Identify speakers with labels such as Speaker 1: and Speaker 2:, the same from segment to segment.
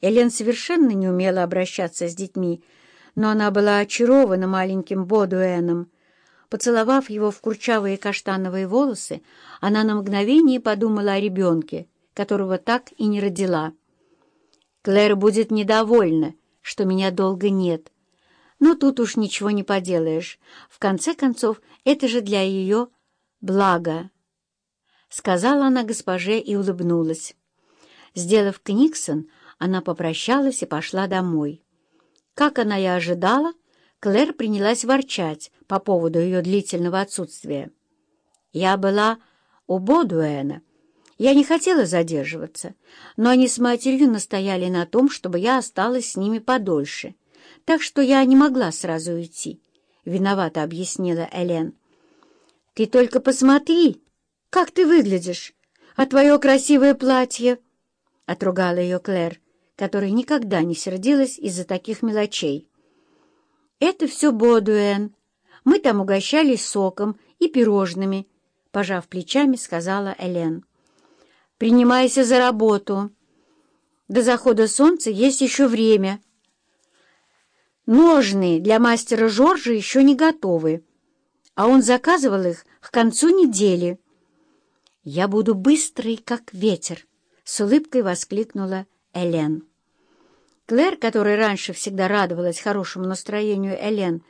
Speaker 1: Элен совершенно не умела обращаться с детьми, но она была очарована маленьким Бодуэном. Поцеловав его в курчавые каштановые волосы, она на мгновение подумала о ребенке, которого так и не родила. «Клэр будет недовольна, что меня долго нет. Но тут уж ничего не поделаешь. В конце концов, это же для ее блага», — сказала она госпоже и улыбнулась. Сделав книксон, она попрощалась и пошла домой. Как она и ожидала, Клэр принялась ворчать по поводу ее длительного отсутствия. «Я была у Бодуэна. Я не хотела задерживаться, но они с матерью настояли на том, чтобы я осталась с ними подольше, так что я не могла сразу уйти», — виновато объяснила Элен. «Ты только посмотри, как ты выглядишь, а твое красивое платье!» — отругала ее Клэр которая никогда не сердилась из-за таких мелочей. «Это все Бодуэн. Мы там угощались соком и пирожными», — пожав плечами, сказала Элен. «Принимайся за работу. До захода солнца есть еще время. Ножные для мастера Жоржа еще не готовы, а он заказывал их к концу недели». «Я буду быстрой, как ветер», — с улыбкой воскликнула Элен. Клэр, которая раньше всегда радовалась хорошему настроению Элен,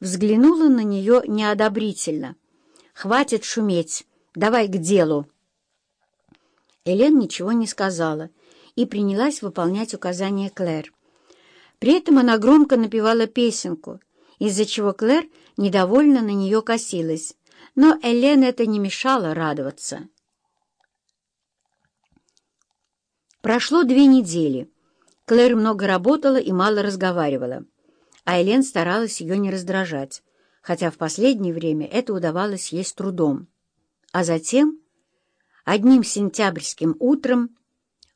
Speaker 1: взглянула на нее неодобрительно. «Хватит шуметь, давай к делу!» Элен ничего не сказала и принялась выполнять указания Клэр. При этом она громко напевала песенку, из-за чего Клэр недовольно на нее косилась, но Элен это не мешало радоваться. Прошло две недели. Клэр много работала и мало разговаривала, а Элен старалась ее не раздражать, хотя в последнее время это удавалось ей с трудом. А затем, одним сентябрьским утром,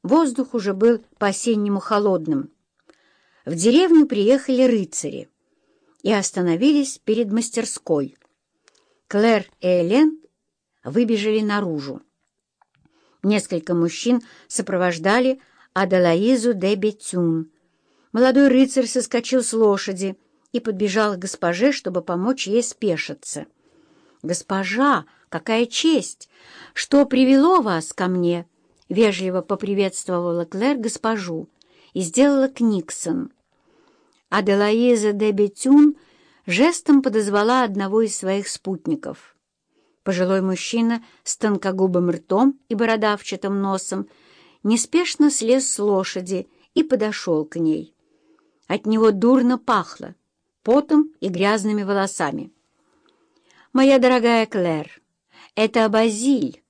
Speaker 1: воздух уже был по-осеннему холодным. В деревню приехали рыцари и остановились перед мастерской. Клэр и Элен выбежали наружу. Несколько мужчин сопровождали Аделаизу де Бетюн. Молодой рыцарь соскочил с лошади и подбежал к госпоже, чтобы помочь ей спешиться. «Госпожа, какая честь! Что привело вас ко мне?» — вежливо поприветствовала Клэр госпожу и сделала Книксон. Аделаиза де Бетюн жестом подозвала одного из своих спутников. Пожилой мужчина с тонкогубым ртом и бородавчатым носом неспешно слез с лошади и подошел к ней. От него дурно пахло, потом и грязными волосами. «Моя дорогая Клэр, это Абазиль.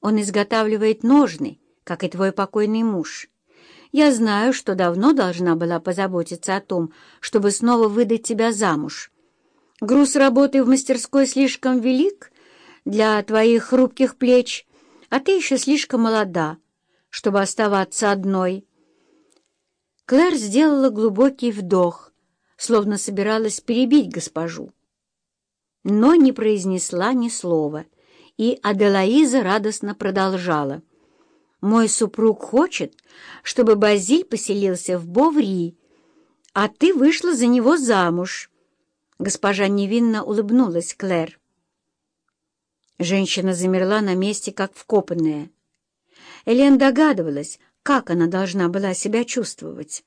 Speaker 1: Он изготавливает ножны, как и твой покойный муж. Я знаю, что давно должна была позаботиться о том, чтобы снова выдать тебя замуж. Груз работы в мастерской слишком велик для твоих хрупких плеч, а ты еще слишком молода» чтобы оставаться одной. Клэр сделала глубокий вдох, словно собиралась перебить госпожу, но не произнесла ни слова, и Аделаиза радостно продолжала. «Мой супруг хочет, чтобы Базиль поселился в Боври, а ты вышла за него замуж». Госпожа невинно улыбнулась Клэр. Женщина замерла на месте, как вкопанная. Элен догадывалась, как она должна была себя чувствовать.